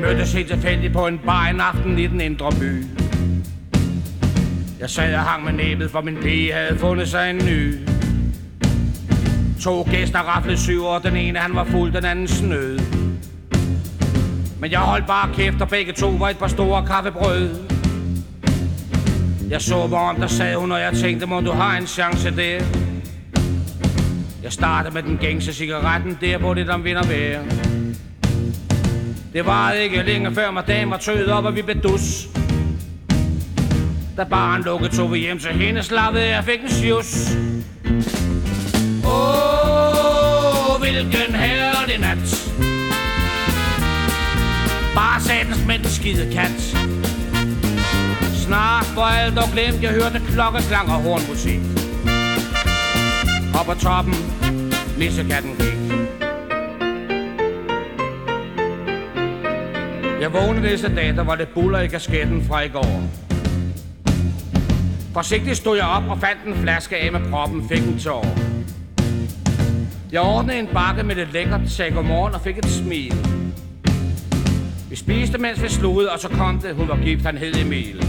mødtes helt tilfældigt på en bar en aften i den indre by. Jeg sad og hang med næbet, for min pige havde fundet sig en ny. To gæster raflede syv, år, den ene han var fuld, den anden snød. Men jeg holdt bare kæft, og begge to var et par store kaffebrød. Jeg så mig om, der sad hun, og jeg tænkte, må du har en chance der. Jeg startede med den gængse cigaretten, der på det, der vinder værd. Det var ikke længe før madame var tøet op, og vi blev dus. Da barn lukkede, tog vi hjem til hende, slappede jeg fik en sjus. Åh, oh, hvilken herlig nat. Bare satens mænd skide kat. Snart var alt og glemt, jeg hørte klokkeklang og hornmusik. Op på toppen, nissekatten gik. Jeg vågnede næste dag, der var det buller i kasketten fra i går. Forsigtigt stod jeg op og fandt en flaske af med proppen, fik en tår. Jeg ordnede en bakke med lidt lækkert, sagde godmorgen og fik et smil. Vi spiste, mens vi slugede, og så kom det, hun var gift, han hed Emil.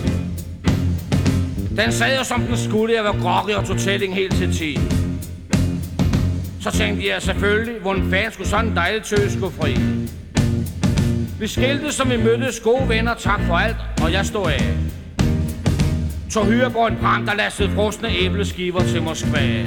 Den sad jo som den skulle, jeg var groggy og tog tælling helt til 10. Så tænkte jeg selvfølgelig, hvordan fanden skulle sådan en dejlig tøs gå fri. Vi skilte, som vi mødtes gode venner, tak for alt, og jeg stod af. Tog hyre på en brand, der lastede frosne æbleskiver til Moskva.